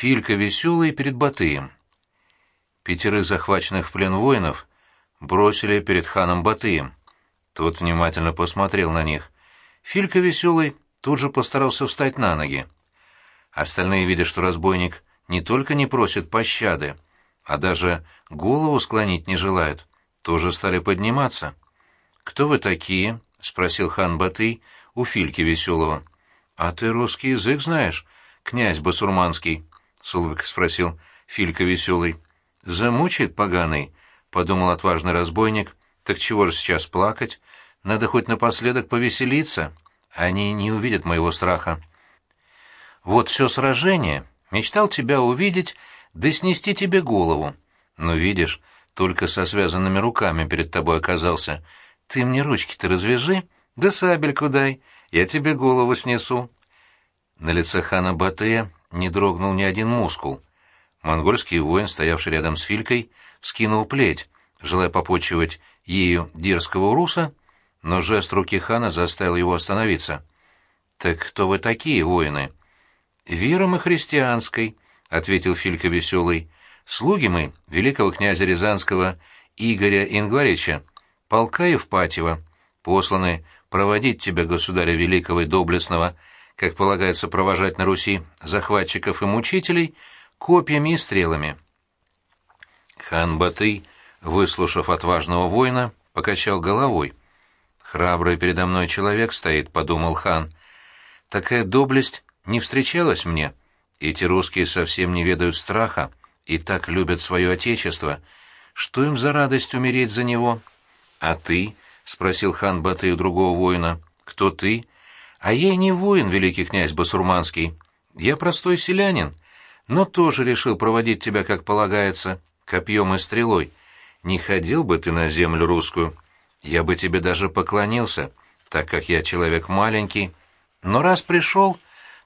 Филька веселый перед Батыем. Пятерых захваченных в плен воинов бросили перед ханом Батыем. Тот внимательно посмотрел на них. Филька веселый тут же постарался встать на ноги. Остальные, видя, что разбойник не только не просит пощады, а даже голову склонить не желает, тоже стали подниматься. «Кто вы такие?» — спросил хан Батый у Фильки Веселого. «А ты русский язык знаешь, князь басурманский?» — с улыбкой спросил Филька Веселый. «Замучает поганый», — подумал отважный разбойник. «Так чего же сейчас плакать? Надо хоть напоследок повеселиться. Они не увидят моего страха». «Вот все сражение. Мечтал тебя увидеть, да снести тебе голову. Но видишь, только со связанными руками перед тобой оказался. Ты мне ручки-то развяжи, да сабельку дай, я тебе голову снесу». На лице хана Батыя не дрогнул ни один мускул. Монгольский воин, стоявший рядом с Филькой, вскинул плеть, желая попочивать ею дерзкого уруса, но жест руки хана заставил его остановиться. «Так кто вы такие, воины?» «Вера мы христианской», — ответил Филька веселый. «Слуги мы великого князя Рязанского Игоря Ингварича, полка Евпатьева, посланы проводить тебя, государя великого и доблестного, как полагается провожать на Руси захватчиков и мучителей, копьями и стрелами. Хан Батый, выслушав отважного воина, покачал головой. «Храбрый передо мной человек стоит», — подумал хан. «Такая доблесть не встречалась мне. Эти русские совсем не ведают страха и так любят свое отечество. Что им за радость умереть за него?» «А ты?» — спросил хан Батый у другого воина. «Кто ты?» А я и не воин, великий князь Басурманский. Я простой селянин, но тоже решил проводить тебя, как полагается, копьем и стрелой. Не ходил бы ты на землю русскую. Я бы тебе даже поклонился, так как я человек маленький. Но раз пришел,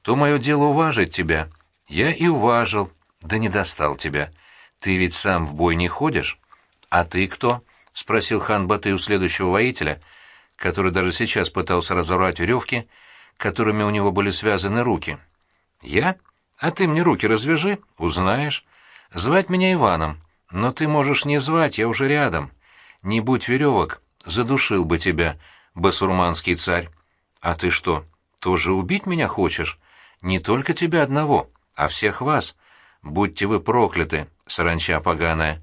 то мое дело уважить тебя. Я и уважил, да не достал тебя. Ты ведь сам в бой не ходишь. А ты кто? — спросил хан Баты у следующего воителя, который даже сейчас пытался разорвать веревки, которыми у него были связаны руки. «Я? А ты мне руки развяжи, узнаешь. Звать меня Иваном, но ты можешь не звать, я уже рядом. Не будь веревок, задушил бы тебя, басурманский царь. А ты что, тоже убить меня хочешь? Не только тебя одного, а всех вас. Будьте вы прокляты, саранча поганая.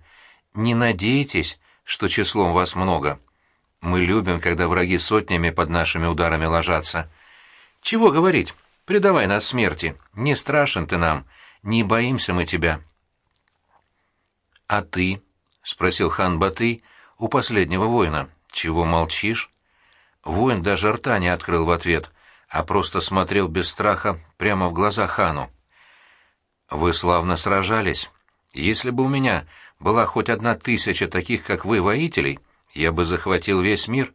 Не надейтесь, что числом вас много. Мы любим, когда враги сотнями под нашими ударами ложатся». Чего говорить? Предавай нас смерти. Не страшен ты нам. Не боимся мы тебя. — А ты? — спросил хан Баты у последнего воина. — Чего молчишь? Воин даже рта не открыл в ответ, а просто смотрел без страха прямо в глаза хану. «Вы славно сражались. Если бы у меня была хоть одна тысяча таких, как вы, воителей, я бы захватил весь мир.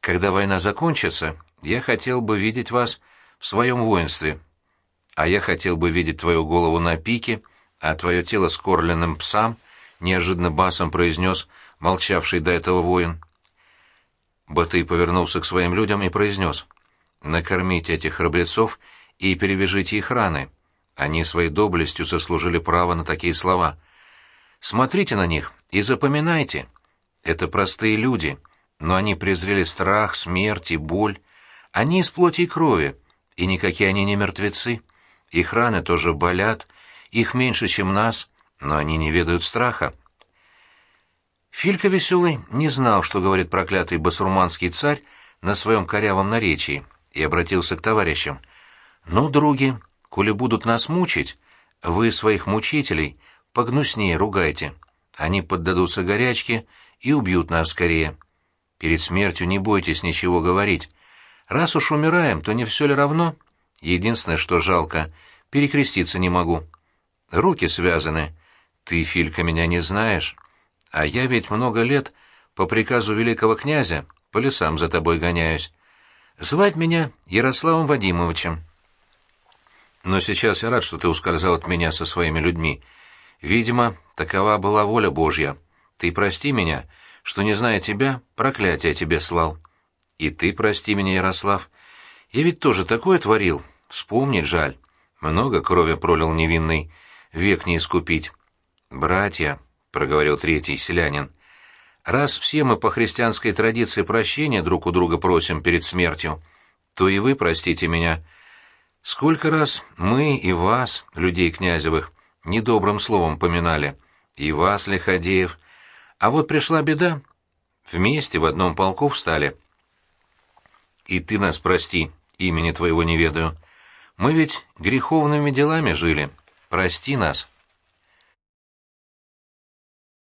Когда война закончится, я хотел бы видеть вас в своем воинстве. А я хотел бы видеть твою голову на пике, а твое тело скорленным псам, — неожиданно басом произнес молчавший до этого воин. Батый повернулся к своим людям и произнес. «Накормите этих храбрецов и перевяжите их раны. Они своей доблестью заслужили право на такие слова. Смотрите на них и запоминайте. Это простые люди, но они презрели страх, смерть и боль, они из плоти и крови, и никакие они не мертвецы. Их раны тоже болят, их меньше, чем нас, но они не ведают страха. Филька Веселый не знал, что говорит проклятый басурманский царь на своем корявом наречии, и обратился к товарищам. «Ну, други, коли будут нас мучить, вы своих мучителей погнуснее ругайте. Они поддадутся горячке и убьют нас скорее. Перед смертью не бойтесь ничего говорить. Раз уж умираем, то не все ли равно? Единственное, что жалко, перекреститься не могу. Руки связаны. Ты, Филька, меня не знаешь. А я ведь много лет по приказу великого князя по лесам за тобой гоняюсь. Звать меня Ярославом Вадимовичем. Но сейчас я рад, что ты ускользал от меня со своими людьми. Видимо, такова была воля Божья. Ты прости меня, что, не зная тебя, проклятие тебе слал. И ты прости меня, Ярослав. Я ведь тоже такое творил. Вспомнить жаль. Много крови пролил невинный, век не искупить. «Братья», — проговорил третий селянин, — «раз все мы по христианской традиции прощения друг у друга просим перед смертью, то и вы простите меня. Сколько раз мы и вас, людей князевых, недобрым словом поминали, и вас, Лиходеев, а вот пришла беда, вместе в одном полку встали. И ты нас прости, имени твоего не ведаю». Мы ведь греховными делами жили. Прости нас.